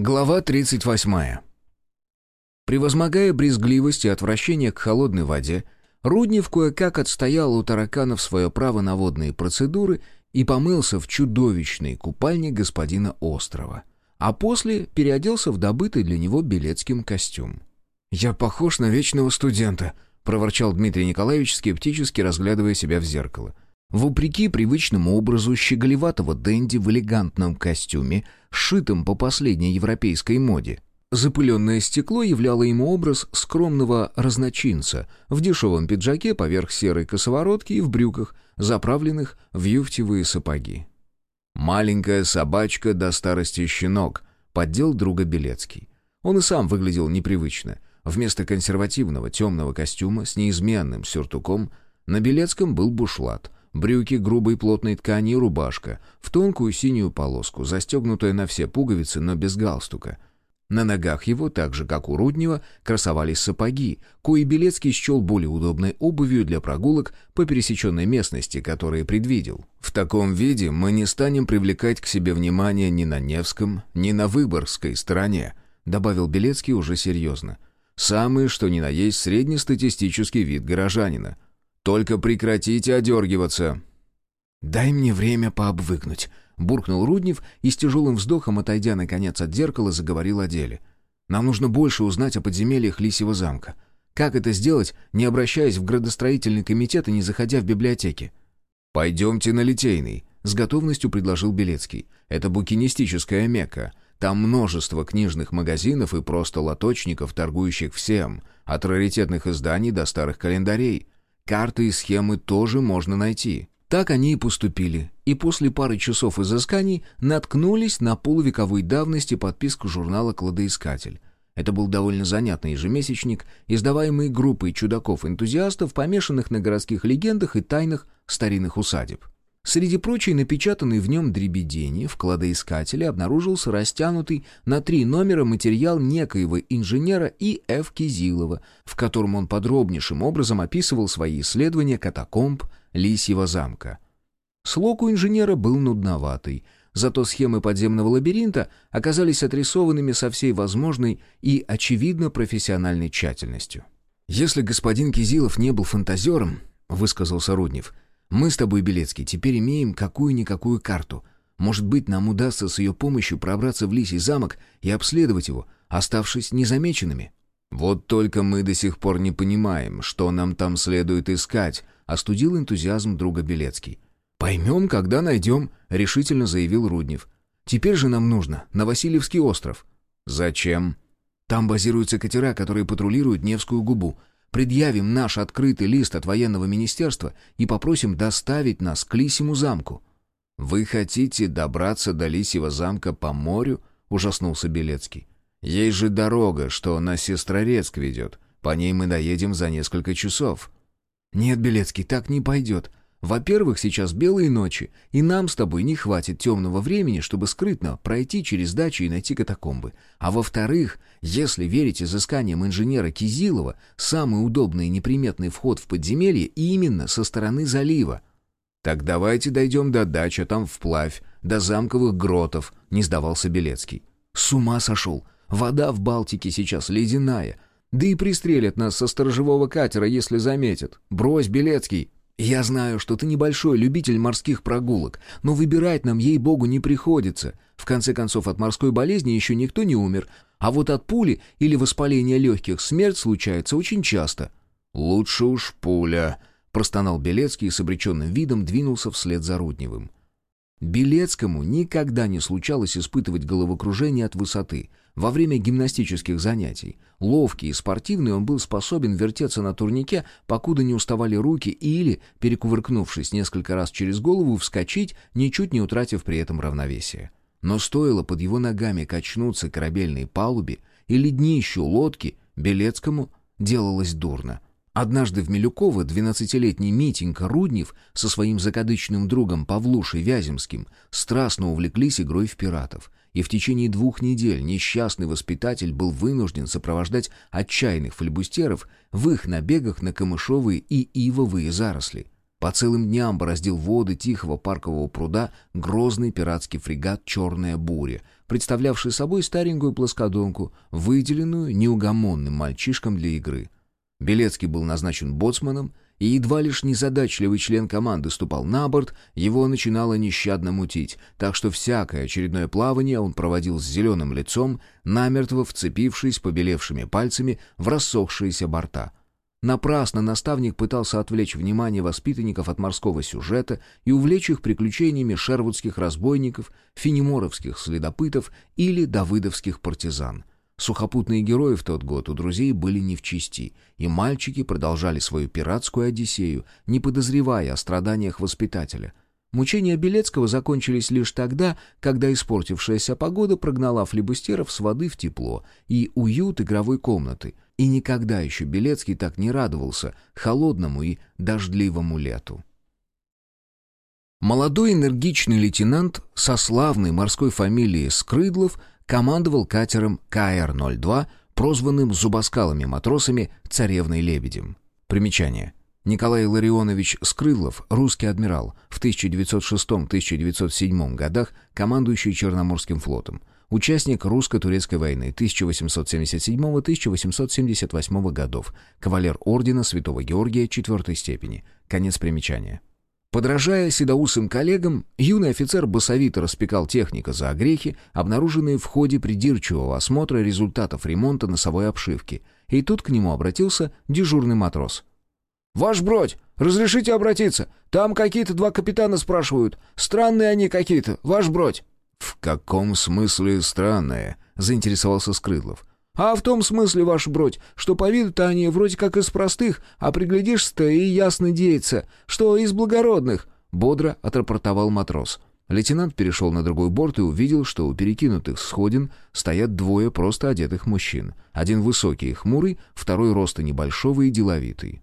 Глава 38. Превозмогая брезгливость и отвращение к холодной воде, Руднев кое-как отстоял у тараканов свое право на водные процедуры и помылся в чудовищной купальне господина Острова, а после переоделся в добытый для него билетским костюм. «Я похож на вечного студента», — проворчал Дмитрий Николаевич, скептически разглядывая себя в зеркало — Вопреки привычному образу щеголеватого денди в элегантном костюме, сшитом по последней европейской моде, запыленное стекло являло ему образ скромного разночинца в дешевом пиджаке поверх серой косоворотки и в брюках, заправленных в юфтевые сапоги. «Маленькая собачка до старости щенок», — поддел друга Белецкий. Он и сам выглядел непривычно. Вместо консервативного темного костюма с неизменным сюртуком на Белецком был бушлат — Брюки грубой плотной ткани и рубашка, в тонкую синюю полоску, застегнутая на все пуговицы, но без галстука. На ногах его, так же как у Руднева, красовались сапоги, кои Белецкий счел более удобной обувью для прогулок по пересеченной местности, которые предвидел. «В таком виде мы не станем привлекать к себе внимание ни на Невском, ни на Выборгской стороне», добавил Белецкий уже серьезно. «Самый, что ни на есть, среднестатистический вид горожанина. Только прекратите одергиваться!» «Дай мне время пообвыкнуть», — буркнул Руднев и с тяжелым вздохом, отойдя наконец от зеркала, заговорил о деле. «Нам нужно больше узнать о подземельях Лисьего замка. Как это сделать, не обращаясь в градостроительный комитет и не заходя в библиотеки?» «Пойдемте на Литейный», — с готовностью предложил Белецкий. «Это букинистическая мекка. Там множество книжных магазинов и просто лоточников, торгующих всем, от раритетных изданий до старых календарей. Карты и схемы тоже можно найти. Так они и поступили, и после пары часов изысканий наткнулись на полувековой давности подписку журнала «Кладоискатель». Это был довольно занятный ежемесячник, издаваемый группой чудаков-энтузиастов, помешанных на городских легендах и тайнах старинных усадеб. Среди прочей напечатанной в нем дребедени в кладоискателе обнаружился растянутый на три номера материал некоего инженера И. Ф. Кизилова, в котором он подробнейшим образом описывал свои исследования катакомб Лисьего замка. Слог у инженера был нудноватый, зато схемы подземного лабиринта оказались отрисованными со всей возможной и, очевидно, профессиональной тщательностью. «Если господин Кизилов не был фантазером», — высказался Руднев, — мы с тобой, Белецкий, теперь имеем какую-никакую карту. Может быть, нам удастся с ее помощью пробраться в Лисий замок и обследовать его, оставшись незамеченными». «Вот только мы до сих пор не понимаем, что нам там следует искать», — остудил энтузиазм друга Белецкий. «Поймем, когда найдем», — решительно заявил Руднев. «Теперь же нам нужно на Васильевский остров». «Зачем?» «Там базируются катера, которые патрулируют Невскую губу предъявим наш открытый лист от военного министерства и попросим доставить нас к Лисьему замку». «Вы хотите добраться до Лисьего замка по морю?» — ужаснулся Белецкий. «Есть же дорога, что на Сестрорецк ведет. По ней мы доедем за несколько часов». «Нет, Белецкий, так не пойдет. Во-первых, сейчас белые ночи, и нам с тобой не хватит темного времени, чтобы скрытно пройти через дачу и найти катакомбы. А во-вторых, если верить изысканиям инженера Кизилова, самый удобный и неприметный вход в подземелье именно со стороны залива. «Так давайте дойдем до дачи, там вплавь, до замковых гротов», — не сдавался Белецкий. «С ума сошел! Вода в Балтике сейчас ледяная. Да и пристрелят нас со сторожевого катера, если заметят. Брось, Белецкий!» «Я знаю, что ты небольшой любитель морских прогулок, но выбирать нам, ей-богу, не приходится. В конце концов, от морской болезни еще никто не умер, а вот от пули или воспаления легких смерть случается очень часто». «Лучше уж пуля», — простонал Белецкий и с обреченным видом двинулся вслед за Рудневым. Белецкому никогда не случалось испытывать головокружение от высоты. Во время гимнастических занятий, ловкий и спортивный, он был способен вертеться на турнике, покуда не уставали руки, или, перекувыркнувшись несколько раз через голову, вскочить, ничуть не утратив при этом равновесие. Но стоило под его ногами качнуться корабельной палубе или днищу лодки, Белецкому делалось дурно — Однажды в Милюково двенадцатилетний Митенька Руднев со своим закадычным другом Павлушей Вяземским страстно увлеклись игрой в пиратов, и в течение двух недель несчастный воспитатель был вынужден сопровождать отчаянных флебустеров в их набегах на камышовые и ивовые заросли. По целым дням бороздил воды тихого паркового пруда грозный пиратский фрегат «Черная буря», представлявший собой старенькую плоскодонку, выделенную неугомонным мальчишкам для игры. Белецкий был назначен боцманом, и едва лишь незадачливый член команды ступал на борт, его начинало нещадно мутить, так что всякое очередное плавание он проводил с зеленым лицом, намертво вцепившись побелевшими пальцами в рассохшиеся борта — Напрасно наставник пытался отвлечь внимание воспитанников от морского сюжета и увлечь их приключениями шервудских разбойников, финеморовских следопытов или давыдовских партизан. Сухопутные герои в тот год у друзей были не в чести, и мальчики продолжали свою пиратскую одиссею, не подозревая о страданиях воспитателя. Мучения Белецкого закончились лишь тогда, когда испортившаяся погода прогнала флебустеров с воды в тепло и уют игровой комнаты — и никогда еще Белецкий так не радовался холодному и дождливому лету. Молодой энергичный лейтенант со славной морской фамилией Скрыдлов командовал катером КР-02, прозванным зубоскалыми матросами «Царевной лебедем». Примечание. Николай Ларионович Скрыдлов, русский адмирал, в 1906-1907 годах командующий Черноморским флотом. Участник русско-турецкой войны 1877-1878 годов. Кавалер ордена Святого Георгия четвертой степени. Конец примечания. Подражая седоусым коллегам, юный офицер басовито распекал техника за огрехи, обнаруженные в ходе придирчивого осмотра результатов ремонта носовой обшивки. И тут к нему обратился дежурный матрос. «Ваш бродь, разрешите обратиться? Там какие-то два капитана спрашивают. Странные они какие-то, ваш бродь». «В каком смысле странное?» — заинтересовался Скрыдлов. «А в том смысле, ваш бродь, что по виду-то они вроде как из простых, а приглядишься-то и ясно деется, что из благородных», — бодро отрапортовал матрос. Лейтенант перешел на другой борт и увидел, что у перекинутых сходин стоят двое просто одетых мужчин. Один высокий и хмурый, второй роста небольшого и деловитый.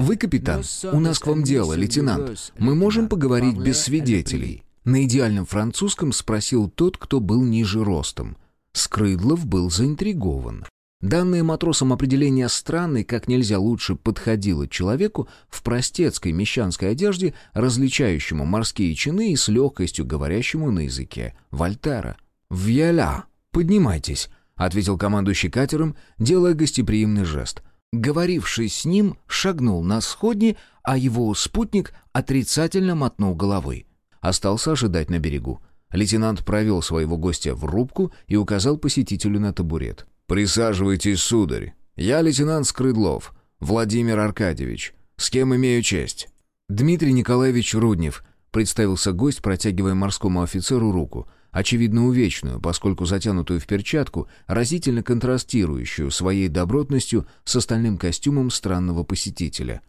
«Вы капитан? У нас к вам дело, лейтенант. Мы можем поговорить без свидетелей?» На идеальном французском спросил тот, кто был ниже ростом. Скрыдлов был заинтригован. Данное матросам определение странной как нельзя лучше подходило человеку в простецкой мещанской одежде, различающему морские чины и с легкостью говорящему на языке Вольтера. «Вьяля! Поднимайтесь!» — ответил командующий катером, делая гостеприимный жест. Говоривший с ним шагнул на сходни, а его спутник отрицательно мотнул головой остался ожидать на берегу. Лейтенант провел своего гостя в рубку и указал посетителю на табурет. «Присаживайтесь, сударь. Я лейтенант Скрыдлов, Владимир Аркадьевич. С кем имею честь?» «Дмитрий Николаевич Руднев», — представился гость, протягивая морскому офицеру руку, очевидно увечную, поскольку затянутую в перчатку, разительно контрастирующую своей добротностью с остальным костюмом странного посетителя.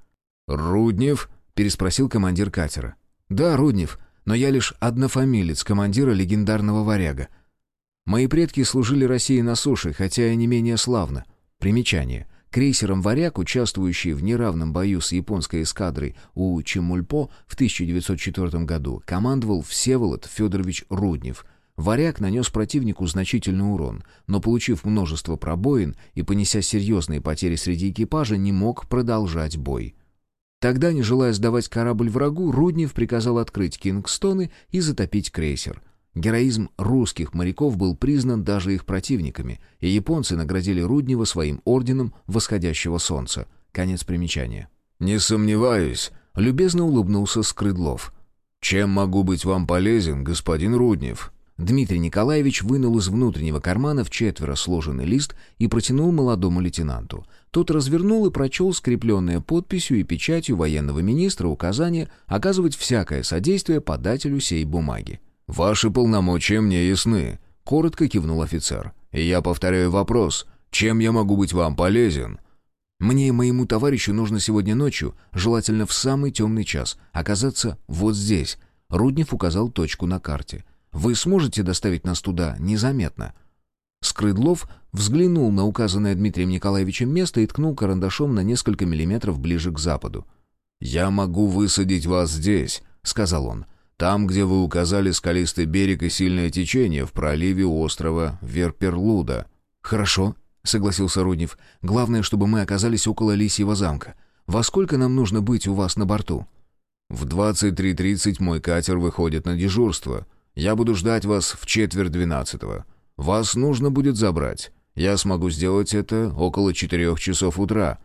«Руднев?» — переспросил командир катера. «Да, Руднев но я лишь однофамилец командира легендарного «Варяга». Мои предки служили России на суше, хотя и не менее славно. Примечание. Крейсером «Варяг», участвующий в неравном бою с японской эскадрой у Чемульпо в 1904 году, командовал Всеволод Федорович Руднев. «Варяг» нанес противнику значительный урон, но, получив множество пробоин и понеся серьезные потери среди экипажа, не мог продолжать бой. Тогда, не желая сдавать корабль врагу, Руднев приказал открыть Кингстоны и затопить крейсер. Героизм русских моряков был признан даже их противниками, и японцы наградили Руднева своим орденом восходящего солнца. Конец примечания. «Не сомневаюсь», — любезно улыбнулся Скрыдлов. «Чем могу быть вам полезен, господин Руднев?» Дмитрий Николаевич вынул из внутреннего кармана в четверо сложенный лист и протянул молодому лейтенанту. Тот развернул и прочел скрепленное подписью и печатью военного министра указание оказывать всякое содействие подателю сей бумаги. «Ваши полномочия мне ясны», — коротко кивнул офицер. «И я повторяю вопрос. Чем я могу быть вам полезен?» «Мне и моему товарищу нужно сегодня ночью, желательно в самый темный час, оказаться вот здесь». Руднев указал точку на карте — вы сможете доставить нас туда незаметно?» Скрыдлов взглянул на указанное Дмитрием Николаевичем место и ткнул карандашом на несколько миллиметров ближе к западу. «Я могу высадить вас здесь», — сказал он. «Там, где вы указали скалистый берег и сильное течение в проливе острова Верперлуда». «Хорошо», — согласился Руднев. «Главное, чтобы мы оказались около Лисьего замка. Во сколько нам нужно быть у вас на борту?» «В 23.30 мой катер выходит на дежурство. Я буду ждать вас в четверть двенадцатого. Вас нужно будет забрать. Я смогу сделать это около четырех часов утра».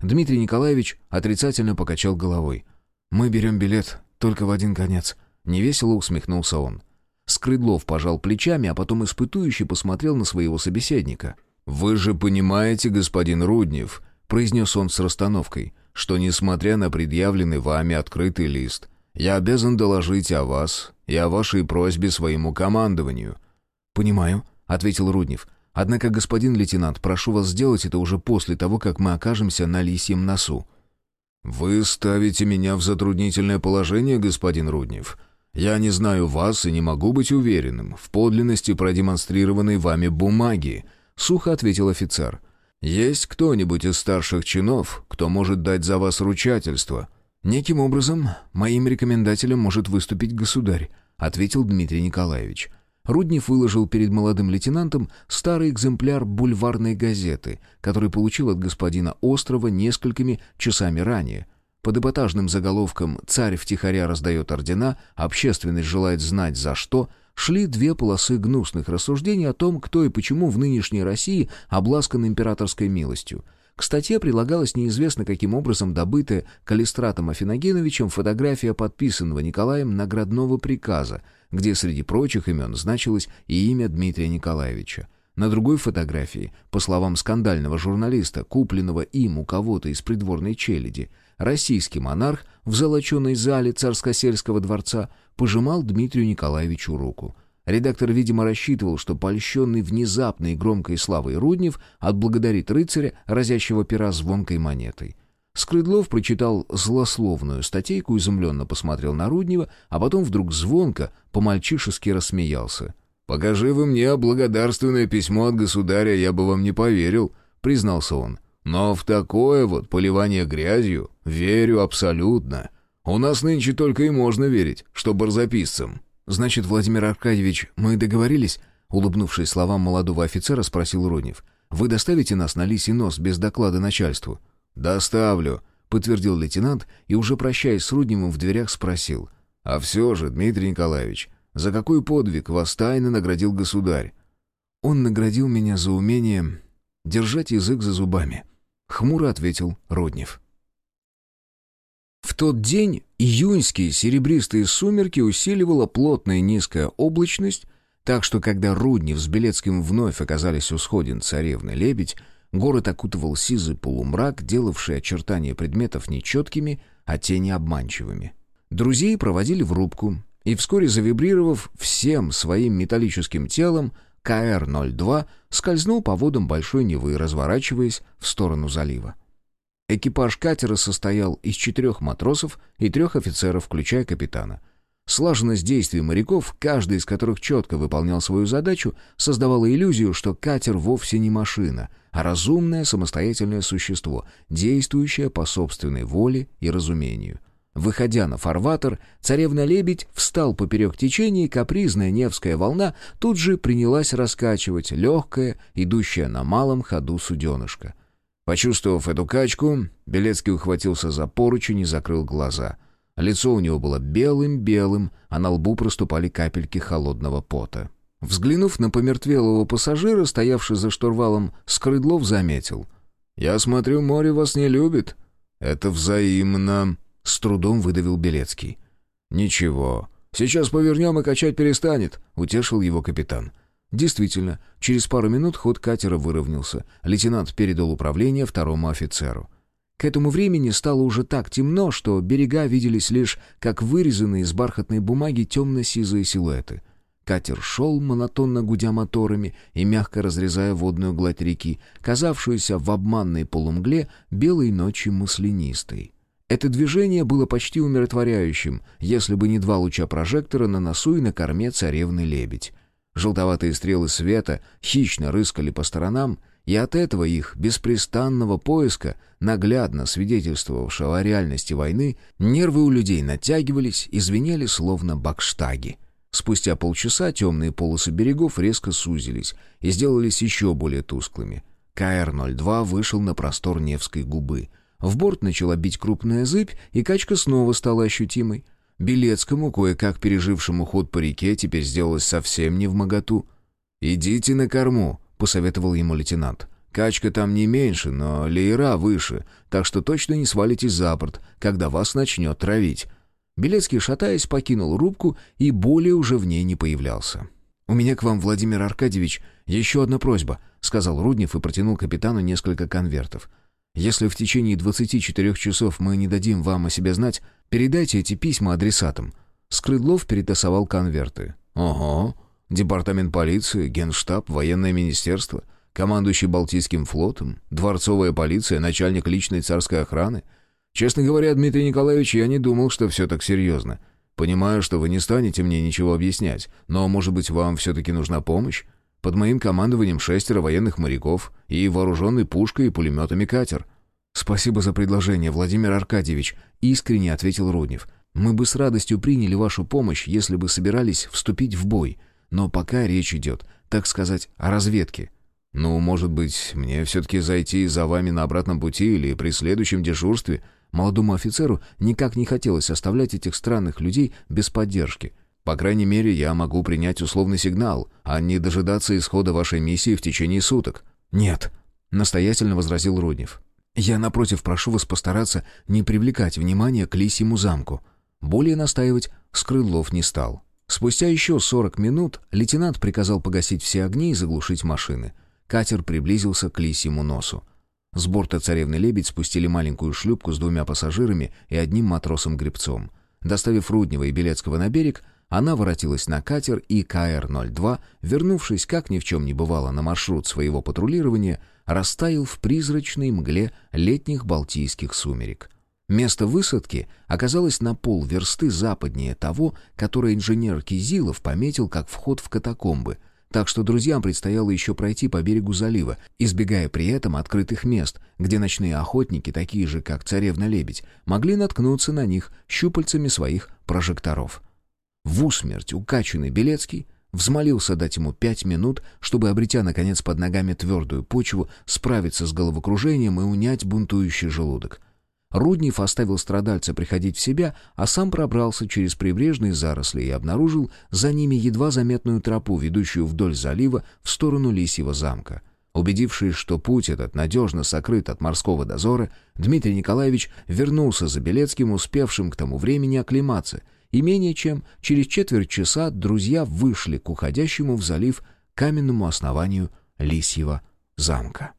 Дмитрий Николаевич отрицательно покачал головой. «Мы берем билет только в один конец». Невесело усмехнулся он. Скрыдлов пожал плечами, а потом испытующе посмотрел на своего собеседника. «Вы же понимаете, господин Руднев», — произнес он с расстановкой, «что, несмотря на предъявленный вами открытый лист, я обязан доложить о вас и о вашей просьбе своему командованию». «Понимаю», — ответил Руднев. «Однако, господин лейтенант, прошу вас сделать это уже после того, как мы окажемся на лисьем носу». «Вы ставите меня в затруднительное положение, господин Руднев. Я не знаю вас и не могу быть уверенным в подлинности продемонстрированной вами бумаги», — сухо ответил офицер. «Есть кто-нибудь из старших чинов, кто может дать за вас ручательство?» «Неким образом моим рекомендателем может выступить государь», — ответил Дмитрий Николаевич. Руднев выложил перед молодым лейтенантом старый экземпляр бульварной газеты, который получил от господина Острова несколькими часами ранее. Под эпатажным заголовком «Царь втихаря раздает ордена, общественность желает знать за что» шли две полосы гнусных рассуждений о том, кто и почему в нынешней России обласкан императорской милостью. К статье прилагалась неизвестно каким образом добытая Калистратом Афиногеновичем фотография подписанного Николаем наградного приказа, где среди прочих имен значилось и имя Дмитрия Николаевича. На другой фотографии, по словам скандального журналиста, купленного им у кого-то из придворной челяди, российский монарх в золоченой зале царско-сельского дворца пожимал Дмитрию Николаевичу руку. Редактор, видимо, рассчитывал, что польщенный внезапной громкой славой Руднев отблагодарит рыцаря, разящего пера звонкой монетой. Скрыдлов прочитал злословную статейку, изумленно посмотрел на Руднева, а потом вдруг звонко, по-мальчишески рассмеялся. «Покажи вы мне благодарственное письмо от государя, я бы вам не поверил», — признался он. «Но в такое вот поливание грязью верю абсолютно. У нас нынче только и можно верить, что барзаписцам». «Значит, Владимир Аркадьевич, мы договорились?» Улыбнувшись словам молодого офицера, спросил Руднев. «Вы доставите нас на лисий нос без доклада начальству?» «Доставлю», — подтвердил лейтенант и, уже прощаясь с Рудневым, в дверях спросил. «А все же, Дмитрий Николаевич, за какой подвиг вас тайно наградил государь?» «Он наградил меня за умение держать язык за зубами», — хмуро ответил Руднев. В тот день июньские серебристые сумерки усиливала плотная низкая облачность, так что когда Руднев с Белецким вновь оказались у сходин царевны-лебедь, город окутывал сизый полумрак, делавший очертания предметов нечеткими, а тени обманчивыми. Друзей проводили в рубку, и вскоре завибрировав всем своим металлическим телом, КР-02 скользнул по водам Большой Невы, разворачиваясь в сторону залива. Экипаж катера состоял из четырех матросов и трех офицеров, включая капитана. Слаженность действий моряков, каждый из которых четко выполнял свою задачу, создавала иллюзию, что катер вовсе не машина, а разумное самостоятельное существо, действующее по собственной воле и разумению. Выходя на фарватер, царевна-лебедь встал поперек течения, и капризная Невская волна тут же принялась раскачивать легкое, идущее на малом ходу суденышко. Почувствовав эту качку, Белецкий ухватился за поручень и закрыл глаза. Лицо у него было белым-белым, а на лбу проступали капельки холодного пота. Взглянув на помертвелого пассажира, стоявший за штурвалом, Скрыдлов заметил. «Я смотрю, море вас не любит». «Это взаимно», — с трудом выдавил Белецкий. «Ничего, сейчас повернем и качать перестанет», — утешил его капитан. Действительно, через пару минут ход катера выровнялся. Лейтенант передал управление второму офицеру. К этому времени стало уже так темно, что берега виделись лишь как вырезанные из бархатной бумаги темно-сизые силуэты. Катер шел, монотонно гудя моторами и мягко разрезая водную гладь реки, казавшуюся в обманной полумгле белой ночи маслянистой. Это движение было почти умиротворяющим, если бы не два луча прожектора на носу и на корме царевны лебедь. Желтоватые стрелы света хищно рыскали по сторонам, и от этого их беспрестанного поиска, наглядно свидетельствовавшего о реальности войны, нервы у людей натягивались и звенели словно бакштаги. Спустя полчаса темные полосы берегов резко сузились и сделались еще более тусклыми. КР-02 вышел на простор Невской губы. в борт начала бить крупная зыбь, и качка снова стала ощутимой. Белецкому, кое-как пережившему ход по реке, теперь сделалось совсем не в моготу. «Идите на корму», — посоветовал ему лейтенант. «Качка там не меньше, но леера выше, так что точно не свалитесь за борт, когда вас начнет травить». Белецкий, шатаясь, покинул рубку и более уже в ней не появлялся. «У меня к вам, Владимир Аркадьевич, еще одна просьба», — сказал Руднев и протянул капитану несколько конвертов. «Если в течение 24 часов мы не дадим вам о себе знать, передайте эти письма адресатам». Скрыдлов перетасовал конверты. «Ого! Департамент полиции, генштаб, военное министерство, командующий Балтийским флотом, дворцовая полиция, начальник личной царской охраны. Честно говоря, Дмитрий Николаевич, я не думал, что все так серьезно. Понимаю, что вы не станете мне ничего объяснять, но, может быть, вам все-таки нужна помощь? Под моим командованием шестеро военных моряков и вооруженный пушкой и пулеметами катер». «Спасибо за предложение, Владимир Аркадьевич», — искренне ответил Руднев. «Мы бы с радостью приняли вашу помощь, если бы собирались вступить в бой. Но пока речь идет, так сказать, о разведке». «Ну, может быть, мне все-таки зайти за вами на обратном пути или при следующем дежурстве?» Молодому офицеру никак не хотелось оставлять этих странных людей без поддержки. По крайней мере, я могу принять условный сигнал, а не дожидаться исхода вашей миссии в течение суток. Нет, настоятельно возразил Руднев. Я напротив прошу вас постараться не привлекать внимание к лисьему замку. Более настаивать Скрылов не стал. Спустя еще 40 минут лейтенант приказал погасить все огни и заглушить машины. Катер приблизился к лисьему носу. С борта царевны «Лебедь» спустили маленькую шлюпку с двумя пассажирами и одним матросом-гребцом. Доставив Руднева и Белецкого на берег, она воротилась на катер, и КР-02, вернувшись, как ни в чем не бывало, на маршрут своего патрулирования, растаял в призрачной мгле летних балтийских сумерек. Место высадки оказалось на полверсты западнее того, которое инженер Кизилов пометил как вход в катакомбы — так что друзьям предстояло еще пройти по берегу залива, избегая при этом открытых мест, где ночные охотники, такие же, как царевна-лебедь, могли наткнуться на них щупальцами своих прожекторов. В усмерть укачанный Белецкий взмолился дать ему пять минут, чтобы, обретя, наконец, под ногами твердую почву, справиться с головокружением и унять бунтующий желудок — Руднев оставил страдальца приходить в себя, а сам пробрался через прибрежные заросли и обнаружил за ними едва заметную тропу, ведущую вдоль залива в сторону Лисьего замка. Убедившись, что путь этот надежно сокрыт от морского дозора, Дмитрий Николаевич вернулся за Белецким, успевшим к тому времени оклематься, и менее чем через четверть часа друзья вышли к уходящему в залив каменному основанию Лисьего замка.